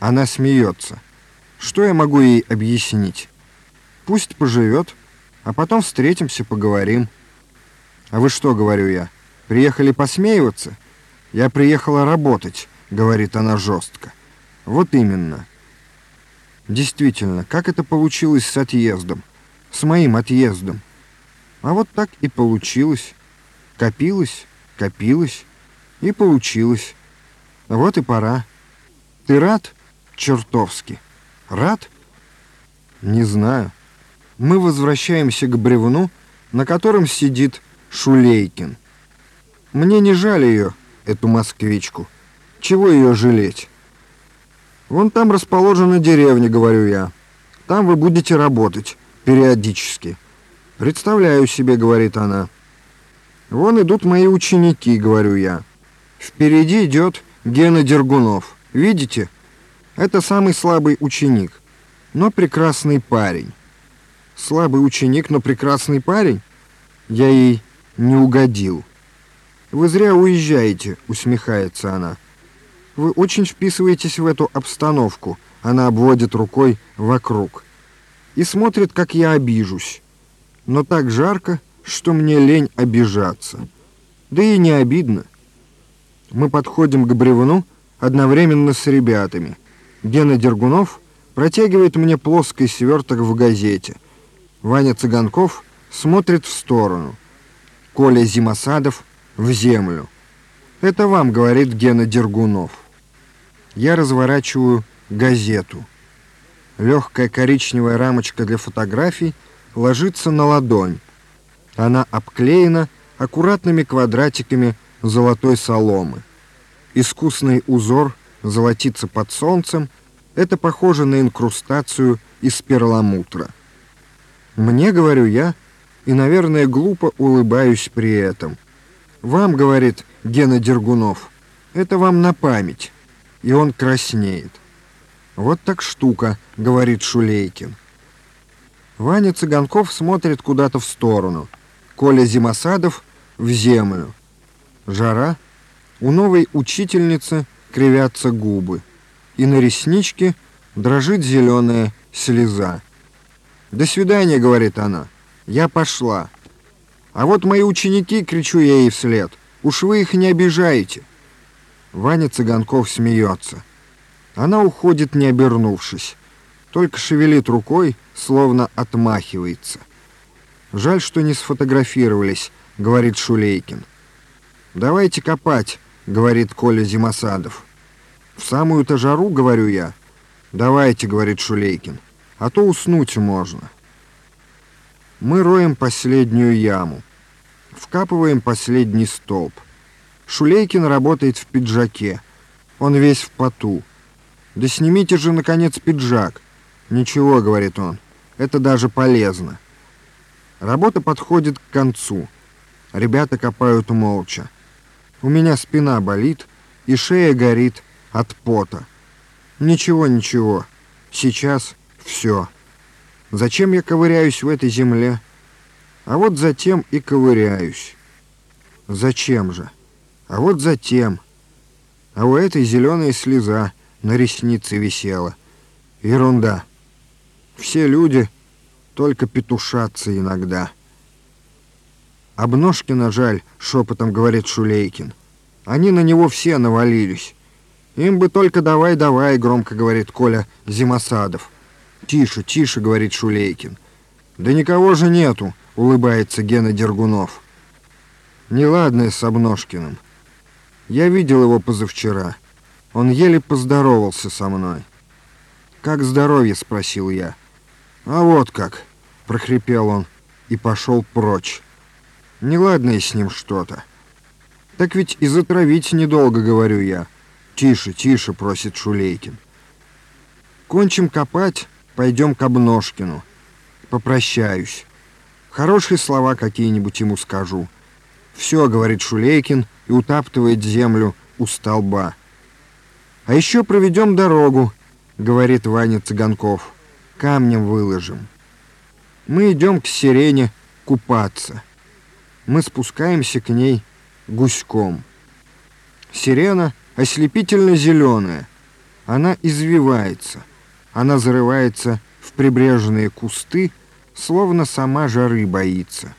Она смеется. Что я могу ей объяснить? Пусть поживет, а потом встретимся, поговорим. А вы что, говорю я, приехали посмеиваться? Я приехала работать, говорит она жестко. Вот именно. Действительно, как это получилось с отъездом? С моим отъездом? А вот так и получилось. Копилось, копилось и получилось. Вот и пора. Ты рад? Чертовски. Рад? Не знаю. Мы возвращаемся к бревну, на котором сидит Шулейкин. Мне не жаль ее, эту москвичку. Чего ее жалеть? Вон там расположена деревня, говорю я. Там вы будете работать периодически. Представляю себе, говорит она. Вон идут мои ученики, говорю я. Впереди идет Гена Дергунов. Видите? Это самый слабый ученик, но прекрасный парень. Слабый ученик, но прекрасный парень? Я ей не угодил. Вы зря уезжаете, усмехается она. Вы очень вписываетесь в эту обстановку. Она обводит рукой вокруг. И смотрит, как я обижусь. Но так жарко, что мне лень обижаться. Да и не обидно. Мы подходим к бревну одновременно с ребятами. Гена Дергунов протягивает мне плоский сверток в газете. Ваня Цыганков смотрит в сторону. Коля Зимосадов в землю. «Это вам», — говорит Гена Дергунов. Я разворачиваю газету. Легкая коричневая рамочка для фотографий ложится на ладонь. Она обклеена аккуратными квадратиками золотой соломы. Искусный узор золотится под солнцем. Это похоже на инкрустацию из перламутра. Мне, говорю я, и, наверное, глупо улыбаюсь при этом. Вам, говорит Гена Дергунов, это вам на память. И он краснеет. Вот так штука, говорит Шулейкин. Ваня Цыганков смотрит куда-то в сторону. Коля Зимосадов в землю. Жара. У новой учительницы кривятся губы. И на ресничке дрожит зеленая слеза. «До свидания», — говорит она. «Я пошла». «А вот мои ученики», — кричу я ей вслед. «Уж вы их не обижаете». Ваня Цыганков смеется. Она уходит, не обернувшись. Только шевелит рукой, словно отмахивается. «Жаль, что не сфотографировались», — говорит Шулейкин. «Давайте копать», — говорит Коля Зимосадов. «В самую-то жару, — говорю я». «Давайте», — говорит Шулейкин, — «а то уснуть можно». Мы роем последнюю яму. Вкапываем последний столб. Шулейкин работает в пиджаке. Он весь в поту. «Да снимите же, наконец, пиджак». «Ничего», — говорит он, — «это даже полезно». Работа подходит к концу. Ребята копают молча. У меня спина болит и шея горит от пота. Ничего, ничего. Сейчас все. Зачем я ковыряюсь в этой земле? А вот затем и ковыряюсь. Зачем же? А вот затем. А у этой зеленая слеза на реснице висела. Ерунда. Все люди только петушатся иногда. «Обножкина жаль», — шепотом говорит Шулейкин. «Они на него все навалились. Им бы только давай-давай», — громко говорит Коля Зимосадов. «Тише, тише», — говорит Шулейкин. «Да никого же нету», — улыбается Гена Дергунов. «Неладное с Обножкиным. Я видел его позавчера. Он еле поздоровался со мной». «Как здоровье?» — спросил я. «А вот как», — прохрипел он и пошел прочь. Неладное с ним что-то. Так ведь и затравить недолго, говорю я. Тише, тише, просит Шулейкин. Кончим копать, пойдем к Обножкину. Попрощаюсь. Хорошие слова какие-нибудь ему скажу. Все, говорит Шулейкин и утаптывает землю у столба. А еще проведем дорогу, говорит Ваня Цыганков. Камнем выложим. Мы идем к сирене купаться мы спускаемся к ней гуськом. Сирена ослепительно зеленая. Она извивается. Она зарывается в прибрежные кусты, словно сама жары боится.